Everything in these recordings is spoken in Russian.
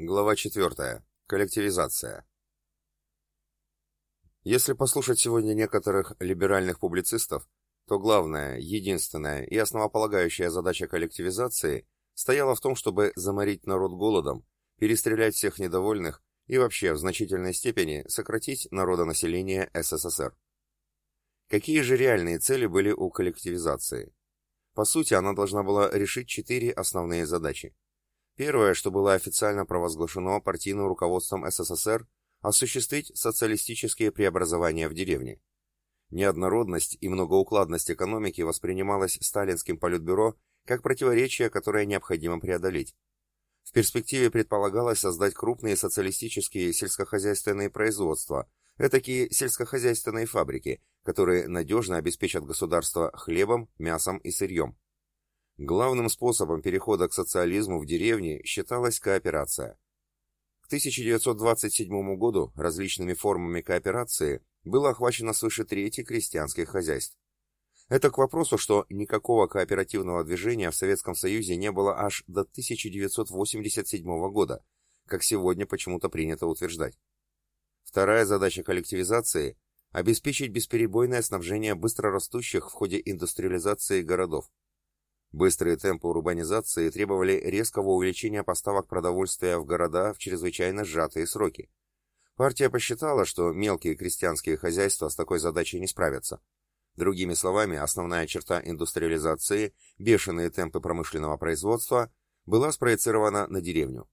Глава 4. Коллективизация. Если послушать сегодня некоторых либеральных публицистов, то главная, единственная и основополагающая задача коллективизации стояла в том, чтобы заморить народ голодом, перестрелять всех недовольных и вообще в значительной степени сократить народонаселение СССР. Какие же реальные цели были у коллективизации? По сути, она должна была решить четыре основные задачи. Первое, что было официально провозглашено партийным руководством СССР, осуществить социалистические преобразования в деревне. Неоднородность и многоукладность экономики воспринималась сталинским политбюро как противоречие, которое необходимо преодолеть. В перспективе предполагалось создать крупные социалистические сельскохозяйственные производства, этакие сельскохозяйственные фабрики, которые надежно обеспечат государство хлебом, мясом и сырьем. Главным способом перехода к социализму в деревне считалась кооперация. К 1927 году различными формами кооперации было охвачено свыше трети крестьянских хозяйств. Это к вопросу, что никакого кооперативного движения в Советском Союзе не было аж до 1987 года, как сегодня почему-то принято утверждать. Вторая задача коллективизации – обеспечить бесперебойное снабжение быстрорастущих в ходе индустриализации городов. Быстрые темпы урбанизации требовали резкого увеличения поставок продовольствия в города в чрезвычайно сжатые сроки. Партия посчитала, что мелкие крестьянские хозяйства с такой задачей не справятся. Другими словами, основная черта индустриализации, бешеные темпы промышленного производства, была спроецирована на деревню.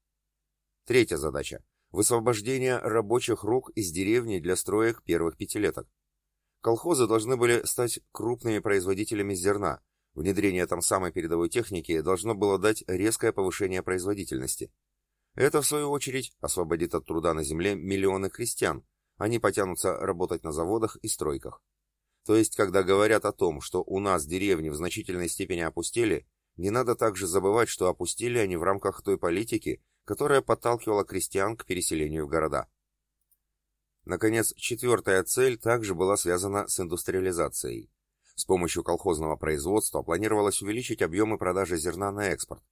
Третья задача – высвобождение рабочих рук из деревни для строек первых пятилеток. Колхозы должны были стать крупными производителями зерна, Внедрение там самой передовой техники должно было дать резкое повышение производительности. Это, в свою очередь, освободит от труда на земле миллионы крестьян. Они потянутся работать на заводах и стройках. То есть, когда говорят о том, что у нас деревни в значительной степени опустели, не надо также забывать, что опустили они в рамках той политики, которая подталкивала крестьян к переселению в города. Наконец, четвертая цель также была связана с индустриализацией. С помощью колхозного производства планировалось увеличить объемы продажи зерна на экспорт.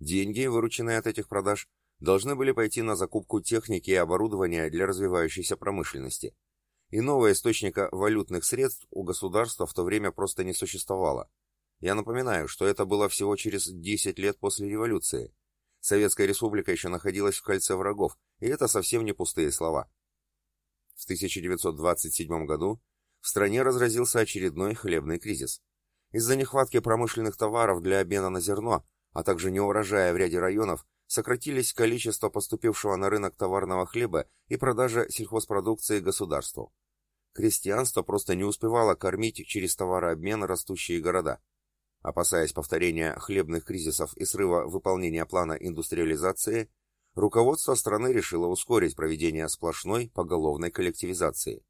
Деньги, вырученные от этих продаж, должны были пойти на закупку техники и оборудования для развивающейся промышленности. Иного источника валютных средств у государства в то время просто не существовало. Я напоминаю, что это было всего через 10 лет после революции. Советская республика еще находилась в кольце врагов, и это совсем не пустые слова. В 1927 году в стране разразился очередной хлебный кризис. Из-за нехватки промышленных товаров для обмена на зерно, а также неурожая в ряде районов, сократились количество поступившего на рынок товарного хлеба и продажа сельхозпродукции государству. Крестьянство просто не успевало кормить через товарообмен растущие города. Опасаясь повторения хлебных кризисов и срыва выполнения плана индустриализации, руководство страны решило ускорить проведение сплошной поголовной коллективизации.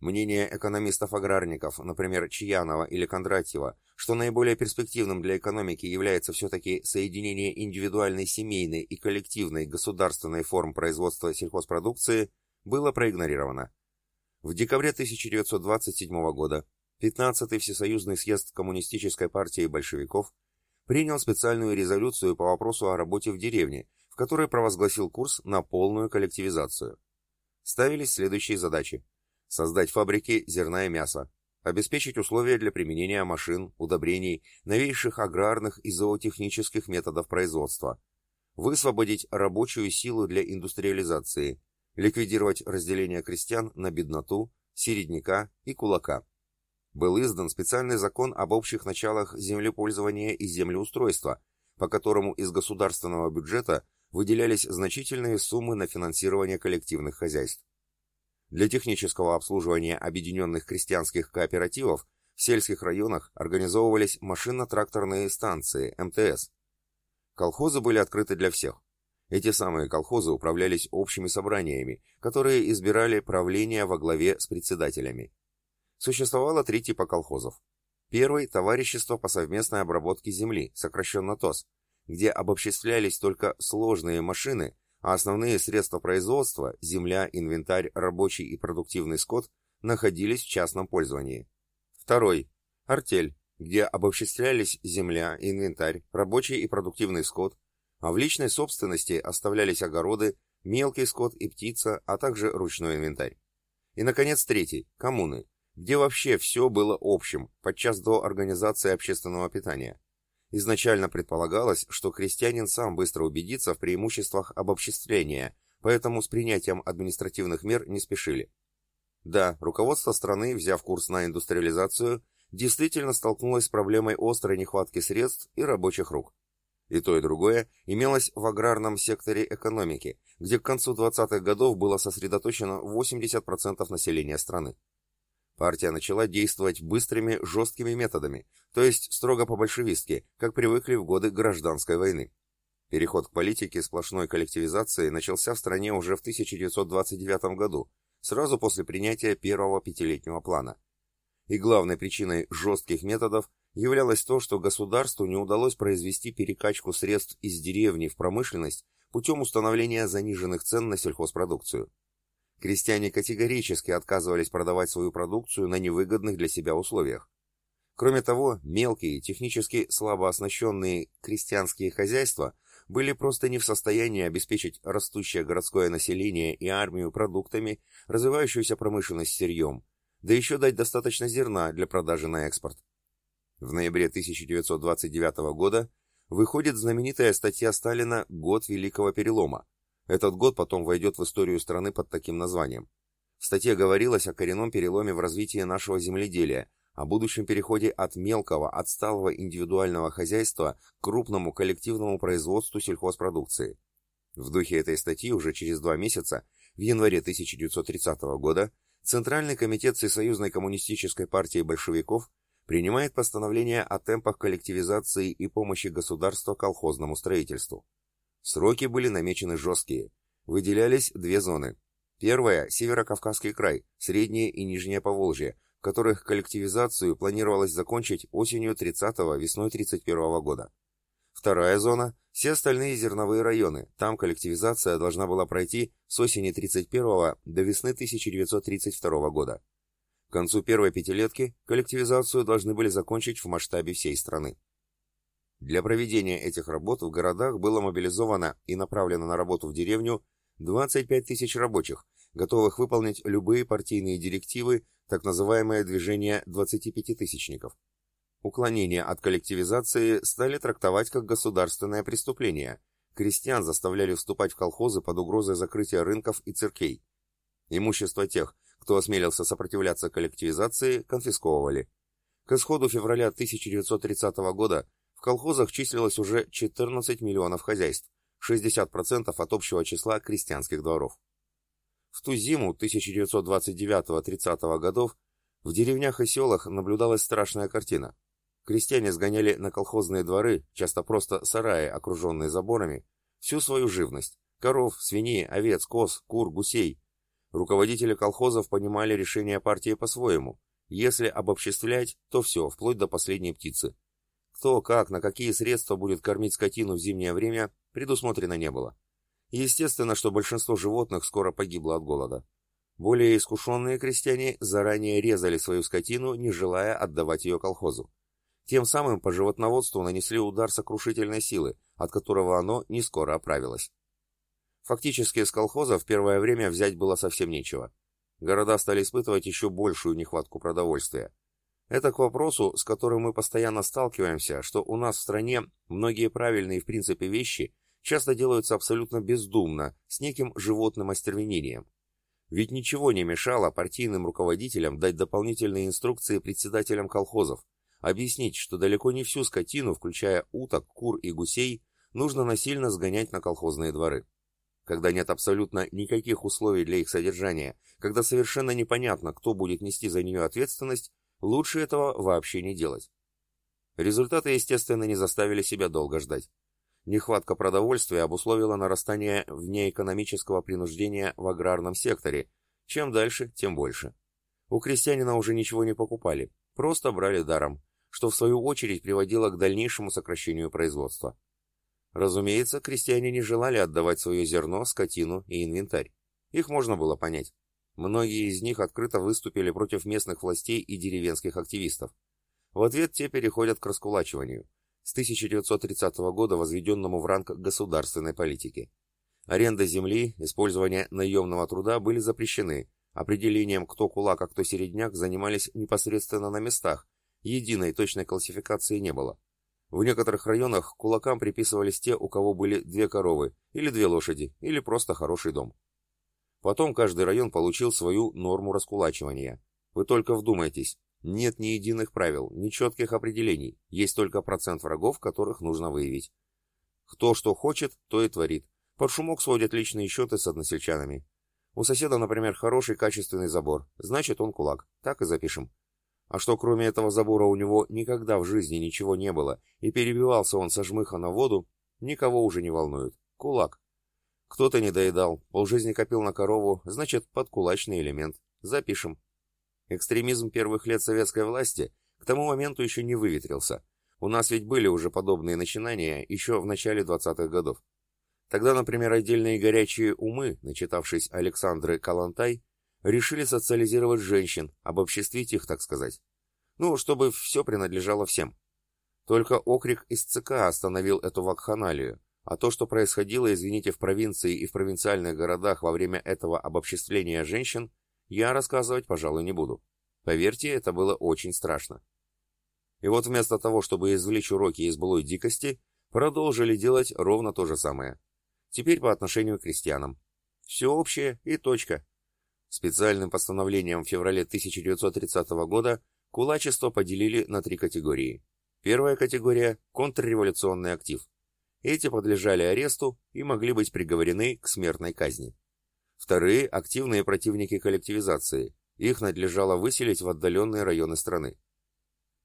Мнение экономистов-аграрников, например, Чьянова или Кондратьева, что наиболее перспективным для экономики является все-таки соединение индивидуальной семейной и коллективной государственной форм производства сельхозпродукции, было проигнорировано. В декабре 1927 года 15-й Всесоюзный съезд Коммунистической партии большевиков принял специальную резолюцию по вопросу о работе в деревне, в которой провозгласил курс на полную коллективизацию. Ставились следующие задачи – создать фабрики зерна и мяса, обеспечить условия для применения машин, удобрений, новейших аграрных и зоотехнических методов производства, высвободить рабочую силу для индустриализации, ликвидировать разделение крестьян на бедноту, середняка и кулака. Был издан специальный закон об общих началах землепользования и землеустройства, по которому из государственного бюджета выделялись значительные суммы на финансирование коллективных хозяйств. Для технического обслуживания объединенных крестьянских кооперативов в сельских районах организовывались машинно-тракторные станции, МТС. Колхозы были открыты для всех. Эти самые колхозы управлялись общими собраниями, которые избирали правление во главе с председателями. Существовало три типа колхозов. Первый – товарищество по совместной обработке земли, сокращенно ТОС, где обобществлялись только сложные машины – а основные средства производства – земля, инвентарь, рабочий и продуктивный скот – находились в частном пользовании. Второй – артель, где обобществлялись земля, инвентарь, рабочий и продуктивный скот, а в личной собственности оставлялись огороды, мелкий скот и птица, а также ручной инвентарь. И, наконец, третий – коммуны, где вообще все было общим, подчас до организации общественного питания. Изначально предполагалось, что крестьянин сам быстро убедится в преимуществах обобществления, поэтому с принятием административных мер не спешили. Да, руководство страны, взяв курс на индустриализацию, действительно столкнулось с проблемой острой нехватки средств и рабочих рук. И то, и другое имелось в аграрном секторе экономики, где к концу 20-х годов было сосредоточено 80% населения страны. Партия начала действовать быстрыми, жесткими методами, то есть строго по-большевистски, как привыкли в годы гражданской войны. Переход к политике сплошной коллективизации начался в стране уже в 1929 году, сразу после принятия первого пятилетнего плана. И главной причиной жестких методов являлось то, что государству не удалось произвести перекачку средств из деревни в промышленность путем установления заниженных цен на сельхозпродукцию. Крестьяне категорически отказывались продавать свою продукцию на невыгодных для себя условиях. Кроме того, мелкие, технически слабо оснащенные крестьянские хозяйства – были просто не в состоянии обеспечить растущее городское население и армию продуктами, развивающуюся промышленность сырьем, да еще дать достаточно зерна для продажи на экспорт. В ноябре 1929 года выходит знаменитая статья Сталина «Год Великого Перелома». Этот год потом войдет в историю страны под таким названием. В статье говорилось о коренном переломе в развитии нашего земледелия, о будущем переходе от мелкого, отсталого индивидуального хозяйства к крупному коллективному производству сельхозпродукции. В духе этой статьи уже через два месяца, в январе 1930 года, Центральный комитет Всесоюзной коммунистической партии большевиков принимает постановление о темпах коллективизации и помощи государства колхозному строительству. Сроки были намечены жесткие. Выделялись две зоны. Первая – Северо-Кавказский край, Среднее и Нижнее Поволжье, в которых коллективизацию планировалось закончить осенью 30-го, весной 31 года. Вторая зона – все остальные зерновые районы, там коллективизация должна была пройти с осени 31 до весны 1932 года. К концу первой пятилетки коллективизацию должны были закончить в масштабе всей страны. Для проведения этих работ в городах было мобилизовано и направлено на работу в деревню 25 тысяч рабочих, готовых выполнить любые партийные директивы так называемое движение 25-тысячников. Уклонение от коллективизации стали трактовать как государственное преступление. Крестьян заставляли вступать в колхозы под угрозой закрытия рынков и церквей. Имущество тех, кто осмелился сопротивляться коллективизации, конфисковывали. К исходу февраля 1930 года в колхозах числилось уже 14 миллионов хозяйств, 60% от общего числа крестьянских дворов. В ту зиму 1929-30 годов в деревнях и селах наблюдалась страшная картина. Крестьяне сгоняли на колхозные дворы, часто просто сараи, окруженные заборами, всю свою живность – коров, свиней, овец, коз, кур, гусей. Руководители колхозов понимали решение партии по-своему. Если обобществлять, то все, вплоть до последней птицы. Кто, как, на какие средства будет кормить скотину в зимнее время, предусмотрено не было. Естественно, что большинство животных скоро погибло от голода. Более искушенные крестьяне заранее резали свою скотину, не желая отдавать ее колхозу. Тем самым по животноводству нанесли удар сокрушительной силы, от которого оно не скоро оправилось. Фактически с колхоза в первое время взять было совсем нечего. Города стали испытывать еще большую нехватку продовольствия. Это к вопросу, с которым мы постоянно сталкиваемся, что у нас в стране многие правильные в принципе вещи часто делаются абсолютно бездумно, с неким животным остервенением. Ведь ничего не мешало партийным руководителям дать дополнительные инструкции председателям колхозов, объяснить, что далеко не всю скотину, включая уток, кур и гусей, нужно насильно сгонять на колхозные дворы. Когда нет абсолютно никаких условий для их содержания, когда совершенно непонятно, кто будет нести за нее ответственность, лучше этого вообще не делать. Результаты, естественно, не заставили себя долго ждать. Нехватка продовольствия обусловила нарастание внеэкономического принуждения в аграрном секторе. Чем дальше, тем больше. У крестьянина уже ничего не покупали, просто брали даром, что в свою очередь приводило к дальнейшему сокращению производства. Разумеется, крестьяне не желали отдавать свое зерно, скотину и инвентарь. Их можно было понять. Многие из них открыто выступили против местных властей и деревенских активистов. В ответ те переходят к раскулачиванию – с 1930 года возведенному в ранг государственной политики. Аренда земли, использование наемного труда были запрещены, определением кто кулак, а кто середняк занимались непосредственно на местах, единой точной классификации не было. В некоторых районах кулакам приписывались те, у кого были две коровы, или две лошади, или просто хороший дом. Потом каждый район получил свою норму раскулачивания. Вы только вдумайтесь, нет ни единых правил, ни четких определений, есть только процент врагов, которых нужно выявить. Кто что хочет, то и творит. Под шумок сводят личные счеты с односельчанами. У соседа, например, хороший качественный забор, значит он кулак, так и запишем. А что кроме этого забора у него никогда в жизни ничего не было, и перебивался он со жмыха на воду, никого уже не волнует. Кулак. Кто-то не доедал, полжизни копил на корову, значит, подкулачный элемент. Запишем. Экстремизм первых лет советской власти к тому моменту еще не выветрился. У нас ведь были уже подобные начинания еще в начале 20-х годов. Тогда, например, отдельные горячие умы, начитавшись Александры Калантай, решили социализировать женщин, обобществить их, так сказать. Ну, чтобы все принадлежало всем. Только окрик из ЦК остановил эту вакханалию, а то, что происходило, извините, в провинции и в провинциальных городах во время этого обобществления женщин, я рассказывать, пожалуй, не буду. Поверьте, это было очень страшно. И вот вместо того, чтобы извлечь уроки из былой дикости, продолжили делать ровно то же самое. Теперь по отношению к крестьянам. Все общее и точка. Специальным постановлением в феврале 1930 года кулачество поделили на три категории. Первая категория – контрреволюционный актив. Эти подлежали аресту и могли быть приговорены к смертной казни. Вторые – активные противники коллективизации. Их надлежало выселить в отдаленные районы страны.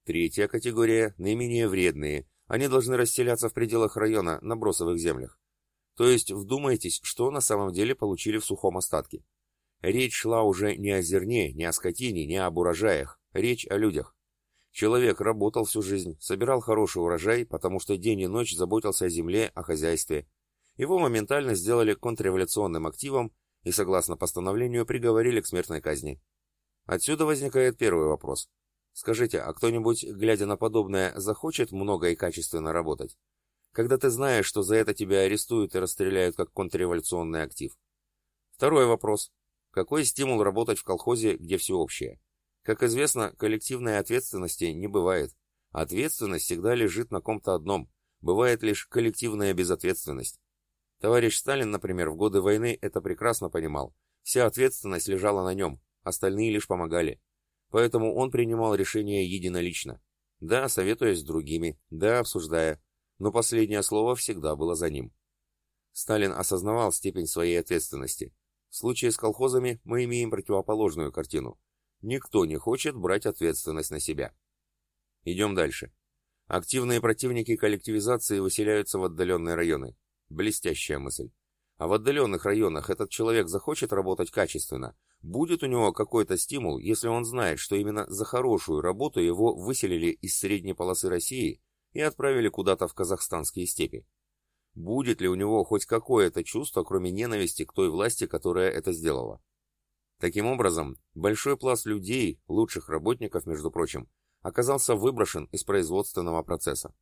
Третья категория – наименее вредные. Они должны расселяться в пределах района на бросовых землях. То есть вдумайтесь, что на самом деле получили в сухом остатке. Речь шла уже не о зерне, не о скотине, не об урожаях. Речь о людях. Человек работал всю жизнь, собирал хороший урожай, потому что день и ночь заботился о земле, о хозяйстве. Его моментально сделали контрреволюционным активом и, согласно постановлению, приговорили к смертной казни. Отсюда возникает первый вопрос. Скажите, а кто-нибудь, глядя на подобное, захочет много и качественно работать? Когда ты знаешь, что за это тебя арестуют и расстреляют как контрреволюционный актив? Второй вопрос. Какой стимул работать в колхозе, где все общее? Как известно, коллективной ответственности не бывает. Ответственность всегда лежит на ком-то одном. Бывает лишь коллективная безответственность. Товарищ Сталин, например, в годы войны это прекрасно понимал. Вся ответственность лежала на нем, остальные лишь помогали. Поэтому он принимал решения единолично. Да, советуясь с другими, да, обсуждая, но последнее слово всегда было за ним. Сталин осознавал степень своей ответственности. В случае с колхозами мы имеем противоположную картину. Никто не хочет брать ответственность на себя. Идем дальше. Активные противники коллективизации выселяются в отдаленные районы. Блестящая мысль. А в отдаленных районах этот человек захочет работать качественно. Будет у него какой-то стимул, если он знает, что именно за хорошую работу его выселили из средней полосы России и отправили куда-то в казахстанские степи. Будет ли у него хоть какое-то чувство, кроме ненависти к той власти, которая это сделала? Таким образом, большой пласт людей, лучших работников, между прочим, оказался выброшен из производственного процесса.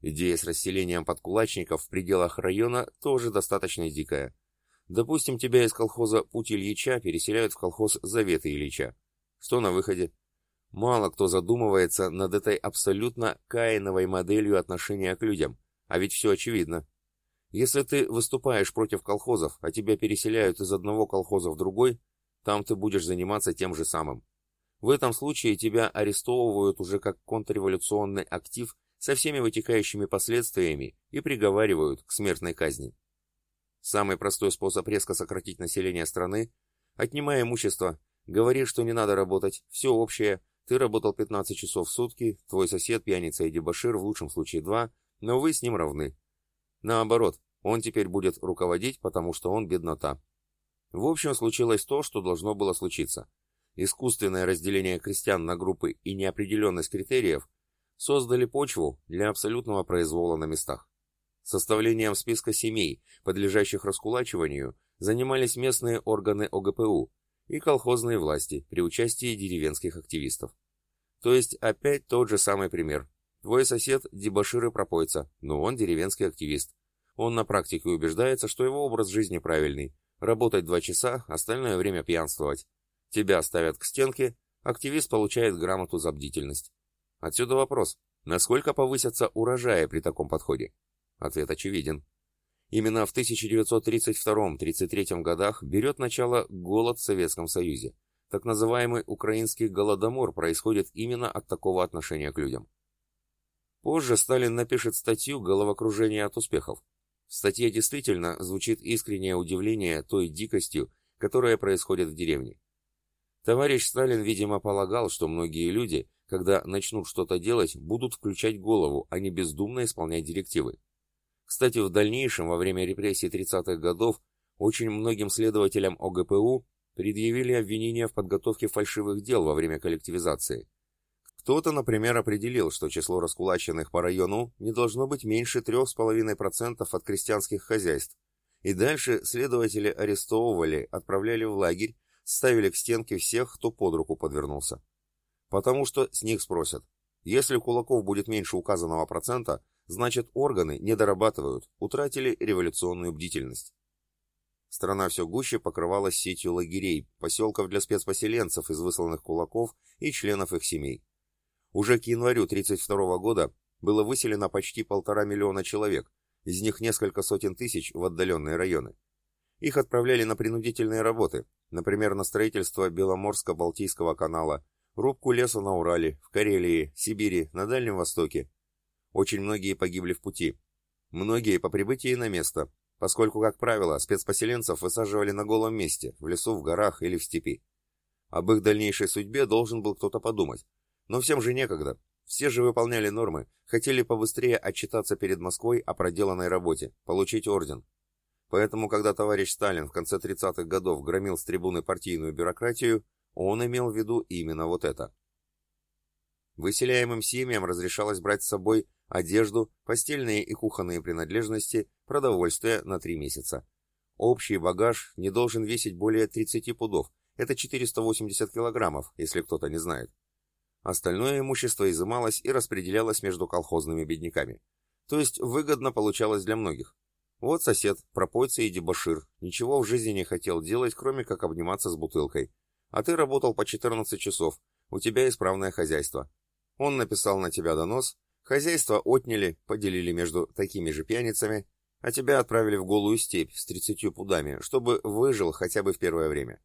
Идея с расселением подкулачников в пределах района тоже достаточно дикая. Допустим, тебя из колхоза Путь Ильича переселяют в колхоз Заветы Ильича. Что на выходе? Мало кто задумывается над этой абсолютно каиновой моделью отношения к людям – а ведь все очевидно. Если ты выступаешь против колхозов, а тебя переселяют из одного колхоза в другой, там ты будешь заниматься тем же самым. В этом случае тебя арестовывают уже как контрреволюционный актив со всеми вытекающими последствиями и приговаривают к смертной казни. Самый простой способ резко сократить население страны – отнимая имущество, говори, что не надо работать, все общее, ты работал 15 часов в сутки, твой сосед, пьяница и дебошир, в лучшем случае два, но вы с ним равны. Наоборот, он теперь будет руководить, потому что он беднота. В общем, случилось то, что должно было случиться. Искусственное разделение крестьян на группы и неопределенность критериев создали почву для абсолютного произвола на местах. Составлением списка семей, подлежащих раскулачиванию, занимались местные органы ОГПУ и колхозные власти при участии деревенских активистов. То есть опять тот же самый пример. Твой сосед – дебошир и пропойца, но он деревенский активист. Он на практике убеждается, что его образ жизни правильный. Работать два часа, остальное время пьянствовать. Тебя ставят к стенке, активист получает грамоту за бдительность. Отсюда вопрос, насколько повысятся урожаи при таком подходе? Ответ очевиден. Именно в 1932-33 годах берет начало голод в Советском Союзе. Так называемый украинский голодомор происходит именно от такого отношения к людям. Позже Сталин напишет статью «Головокружение от успехов». В статье действительно звучит искреннее удивление той дикостью, которая происходит в деревне. Товарищ Сталин, видимо, полагал, что многие люди, когда начнут что-то делать, будут включать голову, а не бездумно исполнять директивы. Кстати, в дальнейшем, во время репрессий 30-х годов, очень многим следователям ОГПУ предъявили обвинения в подготовке фальшивых дел во время коллективизации. Кто-то, например, определил, что число раскулаченных по району не должно быть меньше 3,5% от крестьянских хозяйств. И дальше следователи арестовывали, отправляли в лагерь, ставили к стенке всех, кто под руку подвернулся. Потому что с них спросят. Если кулаков будет меньше указанного процента, значит органы не дорабатывают, утратили революционную бдительность. Страна все гуще покрывалась сетью лагерей, поселков для спецпоселенцев из высланных кулаков и членов их семей. Уже к январю 1932 года было выселено почти полтора миллиона человек, из них несколько сотен тысяч в отдаленные районы. Их отправляли на принудительные работы, например, на строительство Беломорско-Балтийского канала, рубку леса на Урале, в Карелии, Сибири, на Дальнем Востоке. Очень многие погибли в пути. Многие по прибытии на место, поскольку, как правило, спецпоселенцев высаживали на голом месте, в лесу, в горах или в степи. Об их дальнейшей судьбе должен был кто-то подумать, но всем же некогда. Все же выполняли нормы, хотели побыстрее отчитаться перед Москвой о проделанной работе, получить орден. Поэтому, когда товарищ Сталин в конце 30-х годов громил с трибуны партийную бюрократию, он имел в виду именно вот это. Выселяемым семьям разрешалось брать с собой одежду, постельные и кухонные принадлежности, продовольствие на три месяца. Общий багаж не должен весить более 30 пудов, это 480 килограммов, если кто-то не знает. Остальное имущество изымалось и распределялось между колхозными бедняками. То есть выгодно получалось для многих. Вот сосед, пропойца и дебошир, ничего в жизни не хотел делать, кроме как обниматься с бутылкой. А ты работал по 14 часов, у тебя исправное хозяйство. Он написал на тебя донос, хозяйство отняли, поделили между такими же пьяницами, а тебя отправили в голую степь с 30 пудами, чтобы выжил хотя бы в первое время.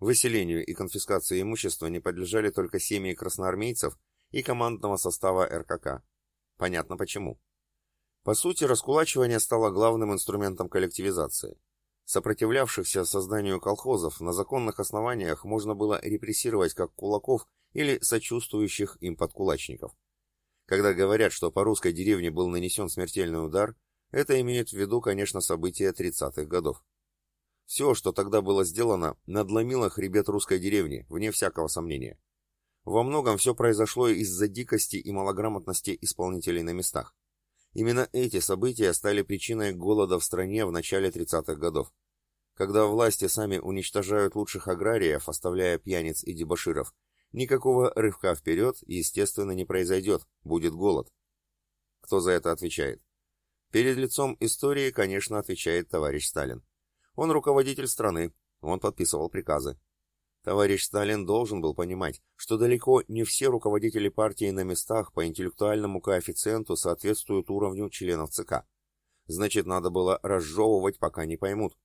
Выселению и конфискации имущества не подлежали только семьи красноармейцев и командного состава РКК. Понятно почему. По сути, раскулачивание стало главным инструментом коллективизации. Сопротивлявшихся созданию колхозов на законных основаниях можно было репрессировать как кулаков или сочувствующих им подкулачников. Когда говорят, что по русской деревне был нанесен смертельный удар, это имеет в виду, конечно, события 30-х годов. Все, что тогда было сделано, надломило хребет русской деревни, вне всякого сомнения. Во многом все произошло из-за дикости и малограмотности исполнителей на местах. Именно эти события стали причиной голода в стране в начале 30-х годов. Когда власти сами уничтожают лучших аграриев, оставляя пьяниц и дебоширов, никакого рывка вперед, естественно, не произойдет, будет голод. Кто за это отвечает? Перед лицом истории, конечно, отвечает товарищ Сталин. Он руководитель страны, он подписывал приказы. Товарищ Сталин должен был понимать, что далеко не все руководители партии на местах по интеллектуальному коэффициенту соответствуют уровню членов ЦК. Значит, надо было разжевывать, пока не поймут.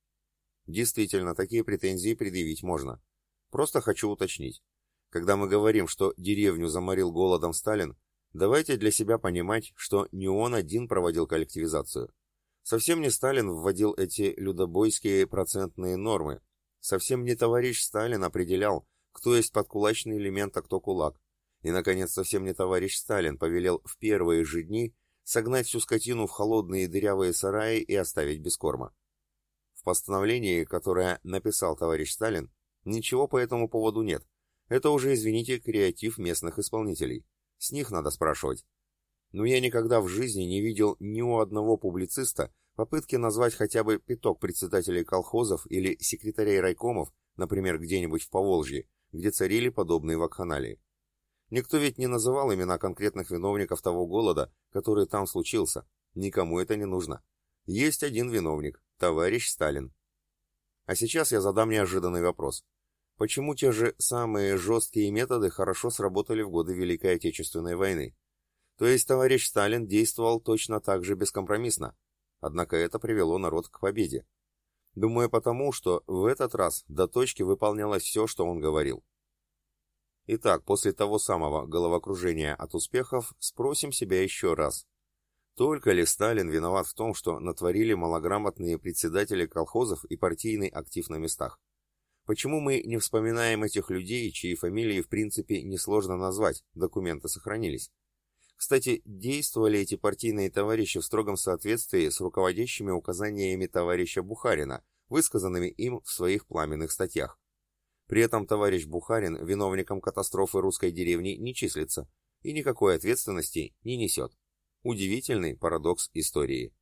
Действительно, такие претензии предъявить можно. Просто хочу уточнить. Когда мы говорим, что деревню заморил голодом Сталин, давайте для себя понимать, что не он один проводил коллективизацию. Совсем не Сталин вводил эти людобойские процентные нормы. Совсем не товарищ Сталин определял, кто есть подкулачный элемент, а кто кулак. И, наконец, совсем не товарищ Сталин повелел в первые же дни согнать всю скотину в холодные дырявые сараи и оставить без корма. В постановлении, которое написал товарищ Сталин, ничего по этому поводу нет. Это уже, извините, креатив местных исполнителей. С них надо спрашивать но я никогда в жизни не видел ни у одного публициста попытки назвать хотя бы пяток председателей колхозов или секретарей райкомов, например, где-нибудь в Поволжье, где царили подобные вакханалии. Никто ведь не называл имена конкретных виновников того голода, который там случился. Никому это не нужно. Есть один виновник – товарищ Сталин. А сейчас я задам неожиданный вопрос. Почему те же самые жесткие методы хорошо сработали в годы Великой Отечественной войны? То есть товарищ Сталин действовал точно так же бескомпромиссно. Однако это привело народ к победе. Думаю потому, что в этот раз до точки выполнялось все, что он говорил. Итак, после того самого головокружения от успехов, спросим себя еще раз. Только ли Сталин виноват в том, что натворили малограмотные председатели колхозов и партийный актив на местах? Почему мы не вспоминаем этих людей, чьи фамилии в принципе несложно назвать, документы сохранились? Кстати, действовали эти партийные товарищи в строгом соответствии с руководящими указаниями товарища Бухарина, высказанными им в своих пламенных статьях. При этом товарищ Бухарин виновником катастрофы русской деревни не числится и никакой ответственности не несет. Удивительный парадокс истории.